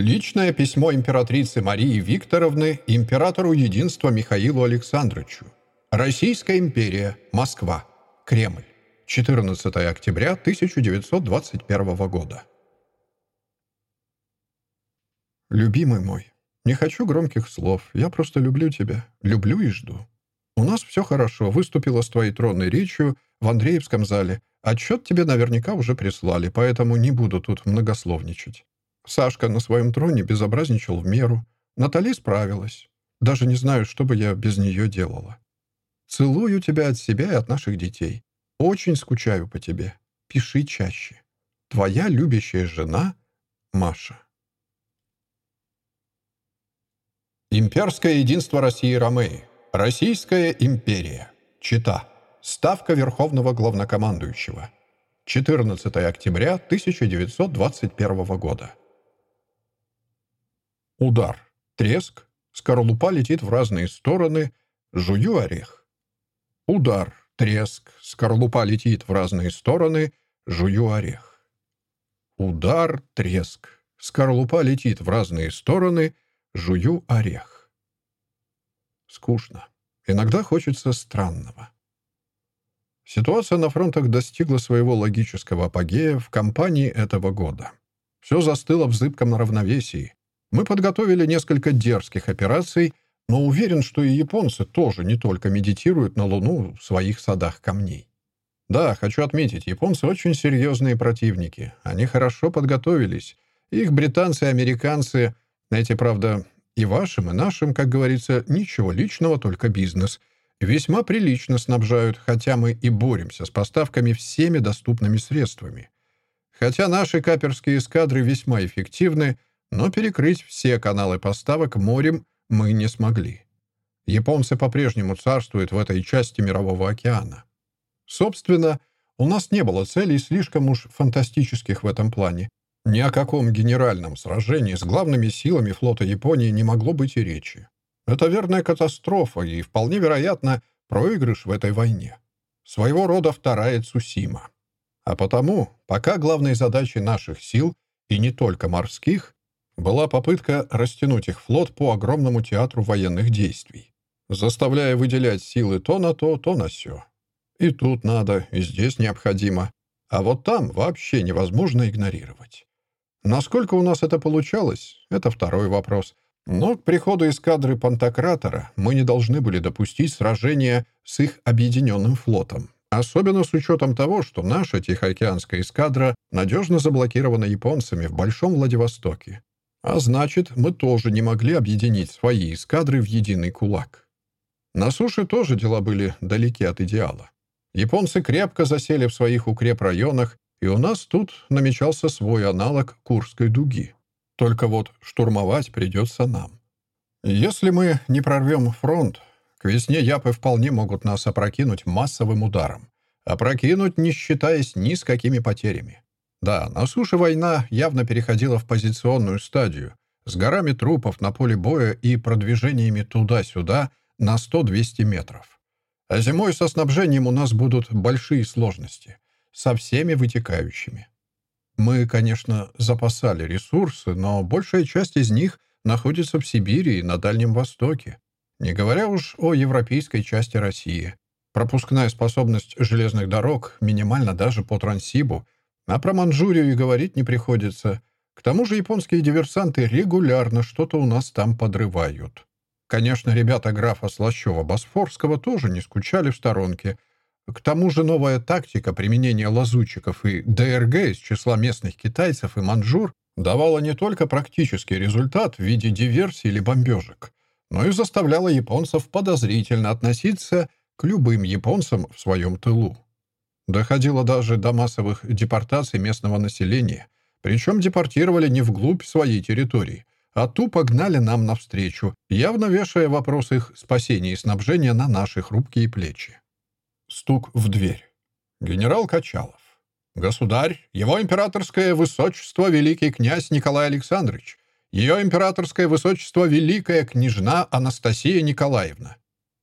Личное письмо императрицы Марии Викторовны императору Единства Михаилу Александровичу. Российская империя. Москва. Кремль. 14 октября 1921 года. Любимый мой, не хочу громких слов. Я просто люблю тебя. Люблю и жду. У нас все хорошо. Выступила с твоей тронной речью в Андреевском зале. Отчет тебе наверняка уже прислали, поэтому не буду тут многословничать. Сашка на своем троне безобразничал в меру. Натали справилась. Даже не знаю, что бы я без нее делала. Целую тебя от себя и от наших детей. Очень скучаю по тебе. Пиши чаще. Твоя любящая жена Маша. Имперское единство России Ромеи. Российская империя. Чита. Ставка Верховного Главнокомандующего. 14 октября 1921 года. Удар. Треск. Скорлупа летит в разные стороны. Жую орех. Удар. Треск. Скорлупа летит в разные стороны. Жую орех. Удар. Треск. Скорлупа летит в разные стороны. Жую орех. Скучно. Иногда хочется странного. Ситуация на фронтах достигла своего логического апогея в кампании этого года. Все застыло в зыбком равновесии. Мы подготовили несколько дерзких операций, но уверен, что и японцы тоже не только медитируют на Луну в своих садах камней. Да, хочу отметить, японцы очень серьезные противники. Они хорошо подготовились. Их британцы и американцы, эти, правда, и вашим, и нашим, как говорится, ничего личного, только бизнес, весьма прилично снабжают, хотя мы и боремся с поставками всеми доступными средствами. Хотя наши каперские эскадры весьма эффективны — но перекрыть все каналы поставок морем мы не смогли. Японцы по-прежнему царствуют в этой части Мирового океана. Собственно, у нас не было целей слишком уж фантастических в этом плане. Ни о каком генеральном сражении с главными силами флота Японии не могло быть и речи. Это верная катастрофа и, вполне вероятно, проигрыш в этой войне. Своего рода вторая Цусима. А потому, пока главной задачей наших сил, и не только морских, была попытка растянуть их флот по огромному театру военных действий, заставляя выделять силы то на то, то на сё. И тут надо, и здесь необходимо. А вот там вообще невозможно игнорировать. Насколько у нас это получалось, это второй вопрос. Но к приходу эскадры Пантократора мы не должны были допустить сражения с их объединенным флотом. Особенно с учетом того, что наша Тихоокеанская эскадра надежно заблокирована японцами в Большом Владивостоке. А значит, мы тоже не могли объединить свои эскадры в единый кулак. На суше тоже дела были далеки от идеала. Японцы крепко засели в своих укрепрайонах, и у нас тут намечался свой аналог Курской дуги. Только вот штурмовать придется нам. Если мы не прорвем фронт, к весне япы вполне могут нас опрокинуть массовым ударом. Опрокинуть, не считаясь ни с какими потерями. Да, на суше война явно переходила в позиционную стадию, с горами трупов на поле боя и продвижениями туда-сюда на 100-200 метров. А зимой со снабжением у нас будут большие сложности, со всеми вытекающими. Мы, конечно, запасали ресурсы, но большая часть из них находится в Сибири и на Дальнем Востоке, не говоря уж о европейской части России. Пропускная способность железных дорог минимальна даже по Транссибу — а про Манчжурию и говорить не приходится. К тому же японские диверсанты регулярно что-то у нас там подрывают. Конечно, ребята графа Слащева-Босфорского тоже не скучали в сторонке. К тому же новая тактика применения лазутчиков и ДРГ из числа местных китайцев и манжур давала не только практический результат в виде диверсий или бомбежек, но и заставляла японцев подозрительно относиться к любым японцам в своем тылу. Доходило даже до массовых депортаций местного населения. Причем депортировали не вглубь своей территории, а тупо гнали нам навстречу, явно вешая вопрос их спасения и снабжения на наши хрупкие плечи. Стук в дверь. Генерал Качалов. «Государь, его императорское высочество великий князь Николай Александрович, ее императорское высочество великая княжна Анастасия Николаевна».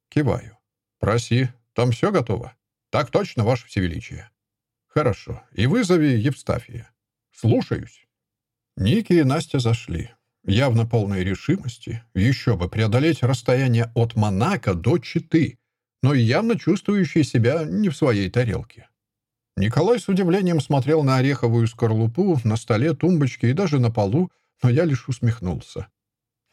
Киваю. «Проси, там все готово?» «Так точно, Ваше Всевеличие». «Хорошо. И вызови Евстафия». «Слушаюсь». Ники и Настя зашли. явно полной решимости, еще бы преодолеть расстояние от Монако до Читы, но явно чувствующий себя не в своей тарелке. Николай с удивлением смотрел на ореховую скорлупу, на столе, тумбочке и даже на полу, но я лишь усмехнулся.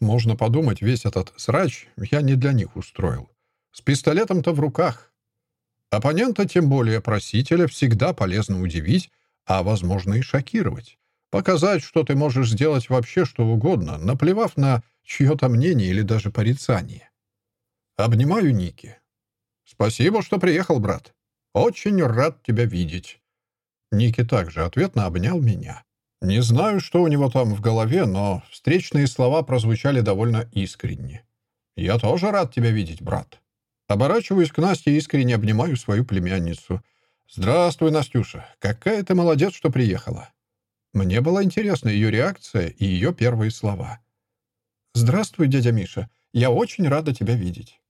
Можно подумать, весь этот срач я не для них устроил. С пистолетом-то в руках. Оппонента, тем более просителя, всегда полезно удивить, а, возможно, и шокировать. Показать, что ты можешь сделать вообще что угодно, наплевав на чье-то мнение или даже порицание. Обнимаю Ники. «Спасибо, что приехал, брат. Очень рад тебя видеть». Ники также ответно обнял меня. Не знаю, что у него там в голове, но встречные слова прозвучали довольно искренне. «Я тоже рад тебя видеть, брат». Оборачиваюсь к Насте и искренне обнимаю свою племянницу. «Здравствуй, Настюша. Какая ты молодец, что приехала». Мне была интересна ее реакция и ее первые слова. «Здравствуй, дядя Миша. Я очень рада тебя видеть».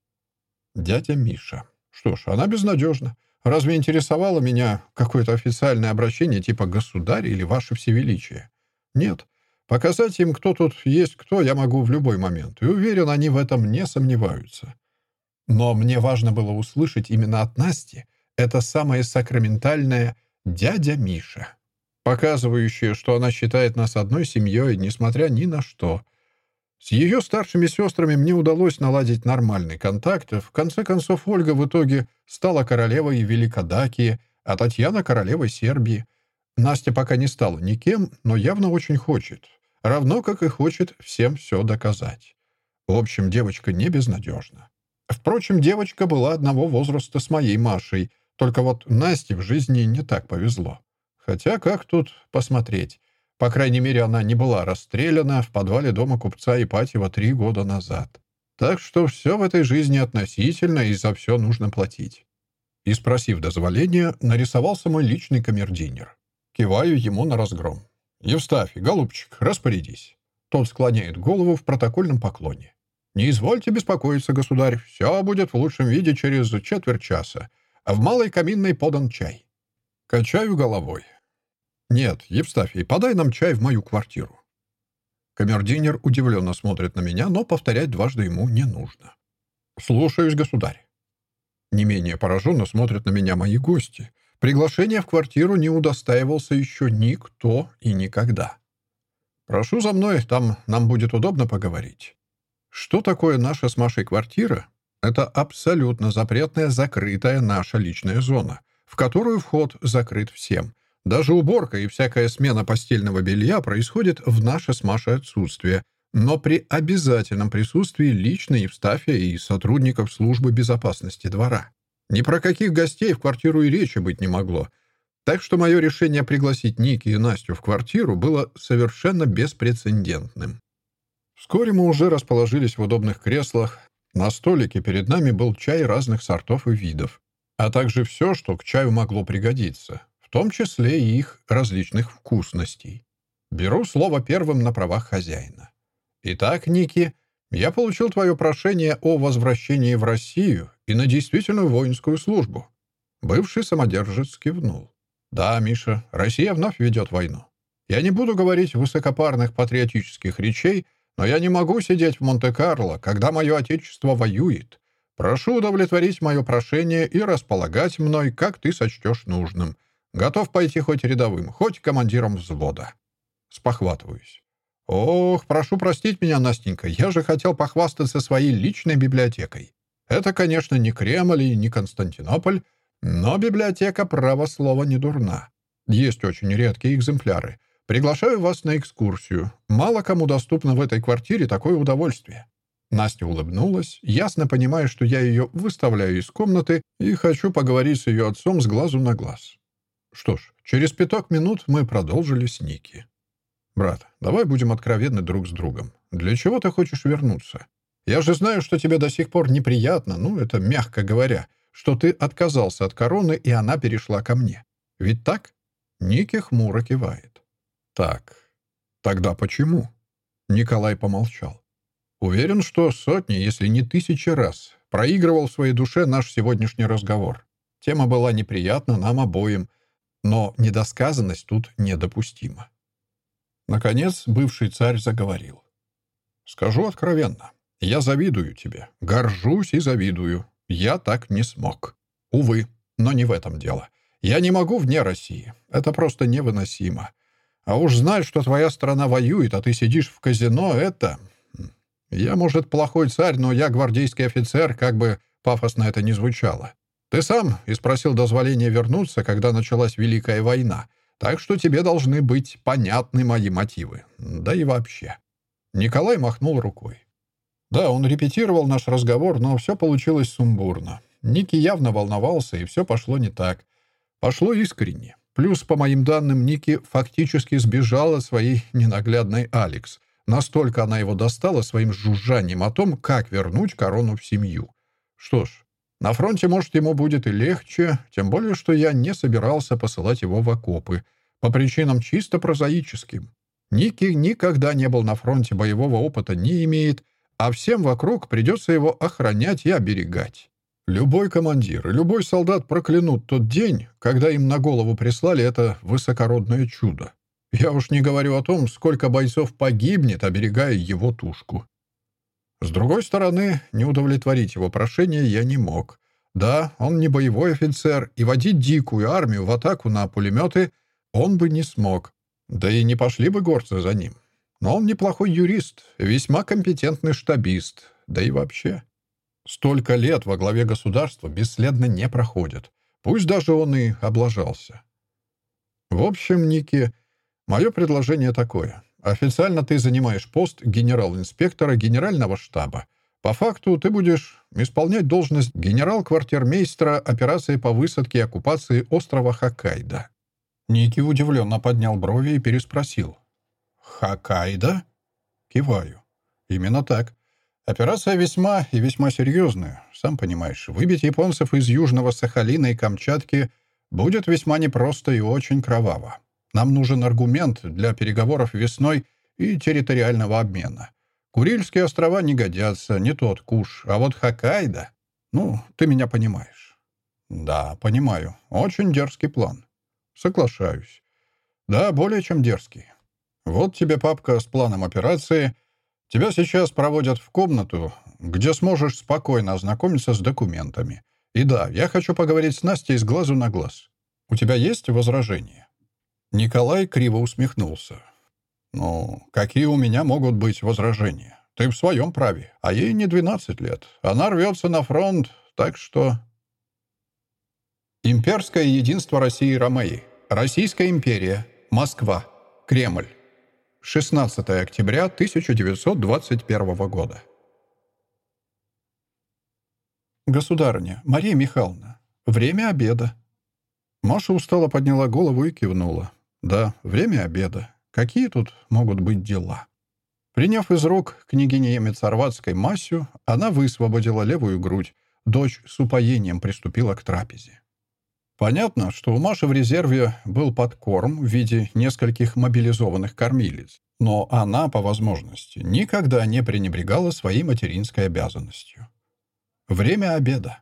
«Дядя Миша. Что ж, она безнадежна. Разве интересовало меня какое-то официальное обращение типа «Государь» или «Ваше Всевеличие»? Нет. Показать им, кто тут есть кто, я могу в любой момент, и уверен, они в этом не сомневаются. Но мне важно было услышать именно от Насти это самое сакраментальное «дядя Миша», показывающее, что она считает нас одной семьей, несмотря ни на что — с ее старшими сестрами мне удалось наладить нормальный контакт. В конце концов, Ольга в итоге стала королевой Великодакии, а Татьяна — королевой Сербии. Настя пока не стала никем, но явно очень хочет. Равно как и хочет всем все доказать. В общем, девочка не безнадежна. Впрочем, девочка была одного возраста с моей Машей, только вот Насте в жизни не так повезло. Хотя как тут посмотреть? По крайней мере, она не была расстреляна в подвале дома купца Ипатьева три года назад. Так что все в этой жизни относительно, и за все нужно платить. И, спросив дозволения, нарисовался мой личный камердинер. Киваю ему на разгром. «Евстафий, голубчик, распорядись». Тот склоняет голову в протокольном поклоне. «Не извольте беспокоиться, государь, все будет в лучшем виде через четверть часа, а в малой каминной подан чай». Качаю головой. «Нет, Евстафий, подай нам чай в мою квартиру». Камердинер удивленно смотрит на меня, но повторять дважды ему не нужно. «Слушаюсь, государь». Не менее пораженно смотрят на меня мои гости. Приглашение в квартиру не удостаивался еще никто и никогда. «Прошу за мной, там нам будет удобно поговорить». Что такое наша с Машей квартира? Это абсолютно запретная, закрытая наша личная зона, в которую вход закрыт всем — даже уборка и всякая смена постельного белья происходит в наше с Машей отсутствие, но при обязательном присутствии лично Евстафия и сотрудников службы безопасности двора. Ни про каких гостей в квартиру и речи быть не могло. Так что мое решение пригласить Ники и Настю в квартиру было совершенно беспрецедентным. Вскоре мы уже расположились в удобных креслах. На столике перед нами был чай разных сортов и видов, а также все, что к чаю могло пригодиться том числе и их различных вкусностей. Беру слово первым на правах хозяина. Итак, Ники, я получил твое прошение о возвращении в Россию и на действительную воинскую службу. Бывший самодержец кивнул. Да, Миша, Россия вновь ведет войну. Я не буду говорить высокопарных патриотических речей, но я не могу сидеть в Монте-Карло, когда мое отечество воюет. Прошу удовлетворить мое прошение и располагать мной, как ты сочтешь нужным. Готов пойти хоть рядовым, хоть командиром взвода. Спохватываюсь. Ох, прошу простить меня, Настенька, я же хотел похвастаться своей личной библиотекой. Это, конечно, не Кремль и не Константинополь, но библиотека, право слова, не дурна. Есть очень редкие экземпляры. Приглашаю вас на экскурсию. Мало кому доступно в этой квартире такое удовольствие». Настя улыбнулась, ясно понимая, что я ее выставляю из комнаты и хочу поговорить с ее отцом с глазу на глаз. Что ж, через пяток минут мы продолжили с Ники. «Брат, давай будем откровенны друг с другом. Для чего ты хочешь вернуться? Я же знаю, что тебе до сих пор неприятно, ну, это мягко говоря, что ты отказался от короны, и она перешла ко мне. Ведь так?» Ники хмуро кивает. «Так, тогда почему?» Николай помолчал. «Уверен, что сотни, если не тысячи раз проигрывал в своей душе наш сегодняшний разговор. Тема была неприятна нам обоим, но недосказанность тут недопустима. Наконец, бывший царь заговорил. Скажу откровенно, я завидую тебе, горжусь и завидую. Я так не смог. Увы, но не в этом дело. Я не могу вне России. Это просто невыносимо. А уж знать, что твоя страна воюет, а ты сидишь в казино, это... Я, может, плохой царь, но я гвардейский офицер, как бы пафосно это ни звучало. Ты сам и спросил дозволения вернуться, когда началась Великая война, так что тебе должны быть понятны мои мотивы. Да и вообще. Николай махнул рукой. Да, он репетировал наш разговор, но все получилось сумбурно. Ники явно волновался, и все пошло не так. Пошло искренне. Плюс, по моим данным, Ники фактически сбежала своей ненаглядной Алекс. Настолько она его достала своим жужжанием о том, как вернуть корону в семью. Что ж, на фронте, может, ему будет и легче, тем более, что я не собирался посылать его в окопы. По причинам чисто прозаическим. Ники никогда не был на фронте, боевого опыта не имеет, а всем вокруг придется его охранять и оберегать. Любой командир и любой солдат проклянут тот день, когда им на голову прислали это высокородное чудо. Я уж не говорю о том, сколько бойцов погибнет, оберегая его тушку. С другой стороны, не удовлетворить его прошение я не мог. Да, он не боевой офицер, и водить дикую армию в атаку на пулеметы он бы не смог. Да и не пошли бы горцы за ним. Но он неплохой юрист, весьма компетентный штабист, да и вообще. Столько лет во главе государства бесследно не проходит. Пусть даже он и облажался. В общем, Ники, мое предложение такое. Официально ты занимаешь пост генерал-инспектора генерального штаба. По факту ты будешь исполнять должность генерал-квартирмейстера операции по высадке и оккупации острова Хоккайдо. Ники удивленно поднял брови и переспросил. «Хоккайдо?» Киваю. «Именно так. Операция весьма и весьма серьезная. Сам понимаешь, выбить японцев из Южного Сахалина и Камчатки будет весьма непросто и очень кроваво. Нам нужен аргумент для переговоров весной и территориального обмена. Курильские острова не годятся, не тот куш, а вот Хоккайдо... Ну, ты меня понимаешь. Да, понимаю. Очень дерзкий план. Соглашаюсь. Да, более чем дерзкий. Вот тебе папка с планом операции — Тебя сейчас проводят в комнату, где сможешь спокойно ознакомиться с документами. И да, я хочу поговорить с Настей с глазу на глаз. У тебя есть возражения?» Николай криво усмехнулся. «Ну, какие у меня могут быть возражения? Ты в своем праве, а ей не 12 лет. Она рвется на фронт, так что...» Имперское единство России и Ромеи. Российская империя. Москва. Кремль. 16 октября 1921 года. «Государыня, Мария Михайловна, время обеда». Маша устало подняла голову и кивнула. «Да, время обеда. Какие тут могут быть дела?» Приняв из рук княгини Емец-Орватской Масю, она высвободила левую грудь. Дочь с упоением приступила к трапезе. Понятно, что у Маши в резерве был подкорм в виде нескольких мобилизованных кормилиц, но она, по возможности, никогда не пренебрегала своей материнской обязанностью. Время обеда.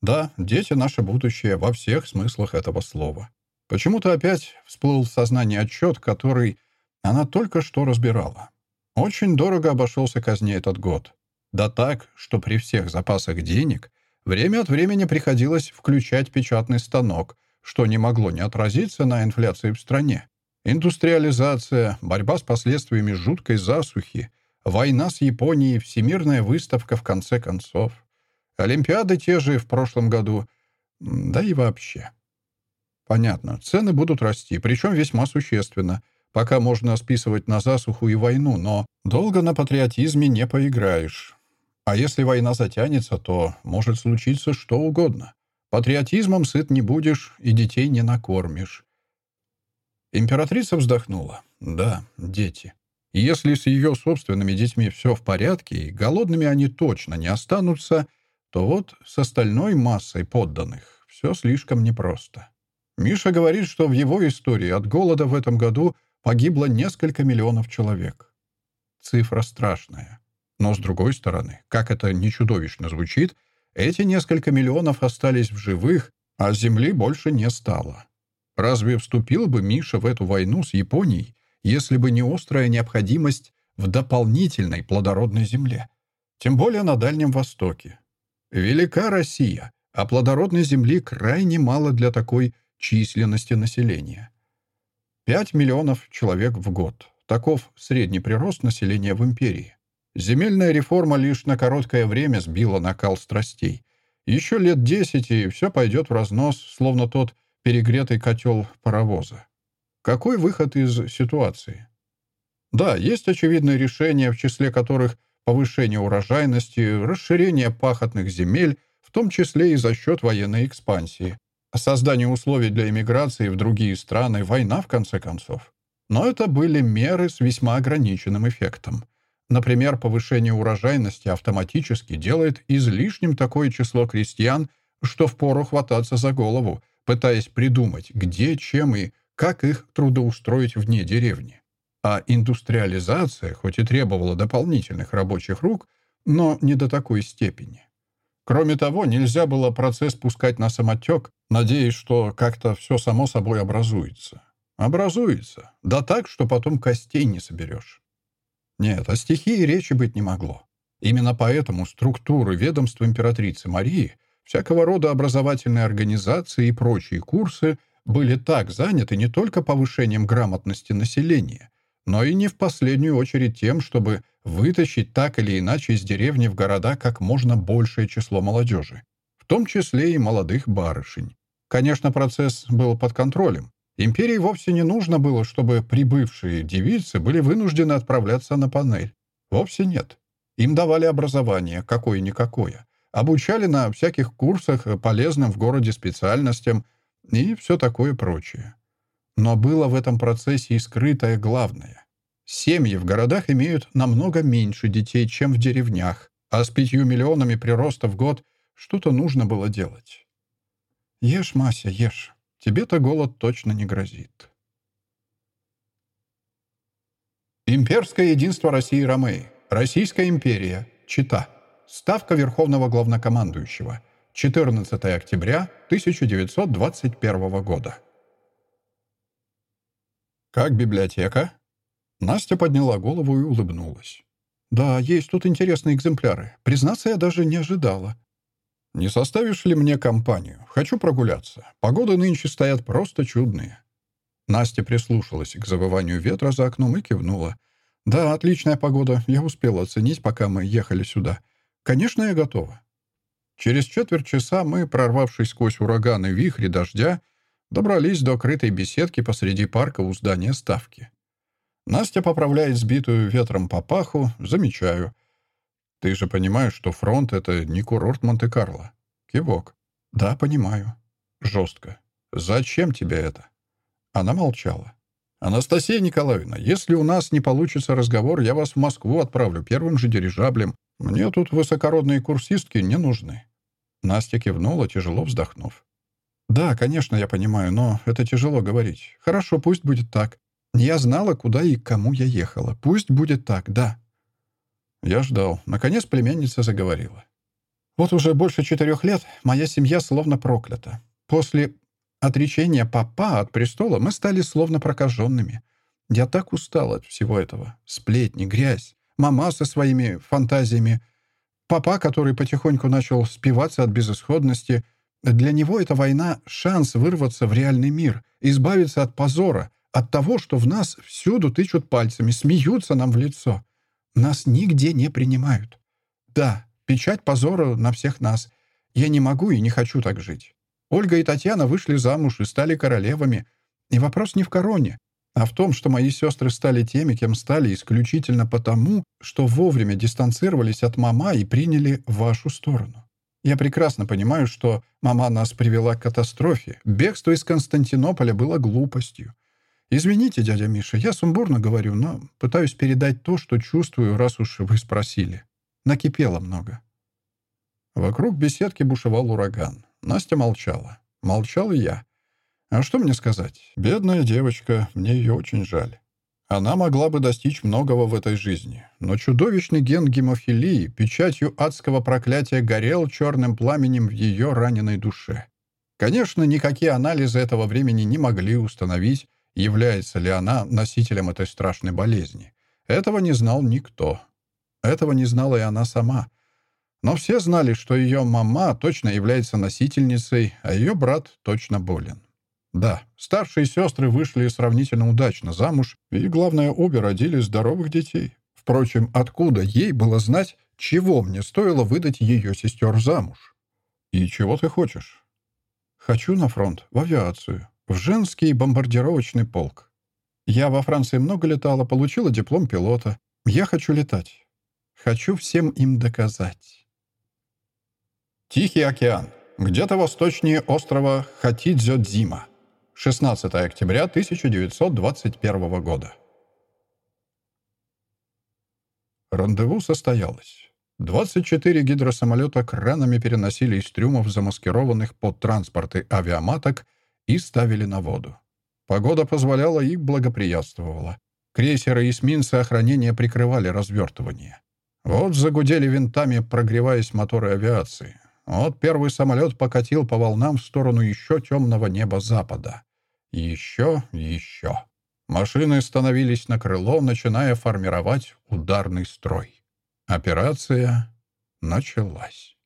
Да, дети — наше будущее во всех смыслах этого слова. Почему-то опять всплыл в сознании отчет, который она только что разбирала. Очень дорого обошелся казне этот год. Да так, что при всех запасах денег Время от времени приходилось включать печатный станок, что не могло не отразиться на инфляции в стране. Индустриализация, борьба с последствиями жуткой засухи, война с Японией, всемирная выставка в конце концов. Олимпиады те же в прошлом году. Да и вообще. Понятно, цены будут расти, причем весьма существенно. Пока можно списывать на засуху и войну, но долго на патриотизме не поиграешь. А если война затянется, то может случиться что угодно. Патриотизмом сыт не будешь и детей не накормишь. Императрица вздохнула. Да, дети. Если с ее собственными детьми все в порядке, и голодными они точно не останутся, то вот с остальной массой подданных все слишком непросто. Миша говорит, что в его истории от голода в этом году погибло несколько миллионов человек. Цифра страшная. Но, с другой стороны, как это не чудовищно звучит, эти несколько миллионов остались в живых, а Земли больше не стало. Разве вступил бы Миша в эту войну с Японией, если бы не острая необходимость в дополнительной плодородной земле. Тем более на Дальнем Востоке. Велика Россия, а плодородной земли крайне мало для такой численности населения. 5 миллионов человек в год. Таков средний прирост населения в империи. Земельная реформа лишь на короткое время сбила накал страстей. Еще лет десять, и все пойдет в разнос, словно тот перегретый котел паровоза. Какой выход из ситуации? Да, есть очевидные решения, в числе которых повышение урожайности, расширение пахотных земель, в том числе и за счет военной экспансии, создание условий для эмиграции в другие страны, война, в конце концов. Но это были меры с весьма ограниченным эффектом. Например, повышение урожайности автоматически делает излишним такое число крестьян, что впору хвататься за голову, пытаясь придумать, где, чем и как их трудоустроить вне деревни. А индустриализация, хоть и требовала дополнительных рабочих рук, но не до такой степени. Кроме того, нельзя было процесс пускать на самотек, надеясь, что как-то все само собой образуется. Образуется. Да так, что потом костей не соберешь. Нет, о стихии речи быть не могло. Именно поэтому структуры ведомства императрицы Марии, всякого рода образовательные организации и прочие курсы были так заняты не только повышением грамотности населения, но и не в последнюю очередь тем, чтобы вытащить так или иначе из деревни в города как можно большее число молодежи, в том числе и молодых барышень. Конечно, процесс был под контролем. Империи вовсе не нужно было, чтобы прибывшие девицы были вынуждены отправляться на панель. Вовсе нет. Им давали образование, какое-никакое. Обучали на всяких курсах полезным в городе специальностям и все такое прочее. Но было в этом процессе и скрытое главное. Семьи в городах имеют намного меньше детей, чем в деревнях, а с пятью миллионами прироста в год что-то нужно было делать. «Ешь, Мася, ешь», Тебе-то голод точно не грозит. Имперское единство России Ромеи. Российская империя. Чита. Ставка Верховного Главнокомандующего. 14 октября 1921 года. «Как библиотека?» Настя подняла голову и улыбнулась. «Да, есть тут интересные экземпляры. Признаться, я даже не ожидала. «Не составишь ли мне компанию? Хочу прогуляться. Погоды нынче стоят просто чудные». Настя прислушалась к завыванию ветра за окном и кивнула. «Да, отличная погода. Я успела оценить, пока мы ехали сюда. Конечно, я готова». Через четверть часа мы, прорвавшись сквозь ураганы вихри дождя, добрались до крытой беседки посреди парка у здания ставки. Настя поправляет сбитую ветром папаху, замечаю. Ты же понимаешь, что фронт — это не курорт Монте-Карло. Кивок. Да, понимаю. Жестко. Зачем тебе это? Она молчала. «Анастасия Николаевна, если у нас не получится разговор, я вас в Москву отправлю первым же дирижаблем. Мне тут высокородные курсистки не нужны». Настя кивнула, тяжело вздохнув. «Да, конечно, я понимаю, но это тяжело говорить. Хорошо, пусть будет так. Я знала, куда и к кому я ехала. Пусть будет так, да. Я ждал. Наконец племянница заговорила. «Вот уже больше четырех лет моя семья словно проклята. После отречения папа от престола мы стали словно прокаженными. Я так устал от всего этого. Сплетни, грязь, мама со своими фантазиями, папа, который потихоньку начал спиваться от безысходности. Для него эта война — шанс вырваться в реальный мир, избавиться от позора, от того, что в нас всюду тычут пальцами, смеются нам в лицо. Нас нигде не принимают. Да, печать позора на всех нас. Я не могу и не хочу так жить. Ольга и Татьяна вышли замуж и стали королевами. И вопрос не в короне, а в том, что мои сестры стали теми, кем стали исключительно потому, что вовремя дистанцировались от мама и приняли вашу сторону. Я прекрасно понимаю, что мама нас привела к катастрофе. Бегство из Константинополя было глупостью. «Извините, дядя Миша, я сумбурно говорю, но пытаюсь передать то, что чувствую, раз уж вы спросили. Накипело много». Вокруг беседки бушевал ураган. Настя молчала. Молчал и я. А что мне сказать? Бедная девочка, мне ее очень жаль. Она могла бы достичь многого в этой жизни, но чудовищный ген гемофилии печатью адского проклятия горел черным пламенем в ее раненой душе. Конечно, никакие анализы этого времени не могли установить, является ли она носителем этой страшной болезни. Этого не знал никто. Этого не знала и она сама. Но все знали, что ее мама точно является носительницей, а ее брат точно болен. Да, старшие сестры вышли сравнительно удачно замуж, и, главное, обе родили здоровых детей. Впрочем, откуда ей было знать, чего мне стоило выдать ее сестер замуж? «И чего ты хочешь?» «Хочу на фронт, в авиацию, в женский бомбардировочный полк. Я во Франции много летала, получила диплом пилота. Я хочу летать. Хочу всем им доказать». Тихий океан. Где-то восточнее острова Хатидзёдзима. 16 октября 1921 года. Рандеву состоялось. 24 гидросамолета кранами переносили из трюмов замаскированных под транспорты авиаматок и ставили на воду. Погода позволяла и благоприятствовала. Крейсеры и эсминцы охранения прикрывали развертывание. Вот загудели винтами, прогреваясь моторы авиации. Вот первый самолет покатил по волнам в сторону еще темного неба запада. еще, еще. Машины становились на крыло, начиная формировать ударный строй. Операция началась.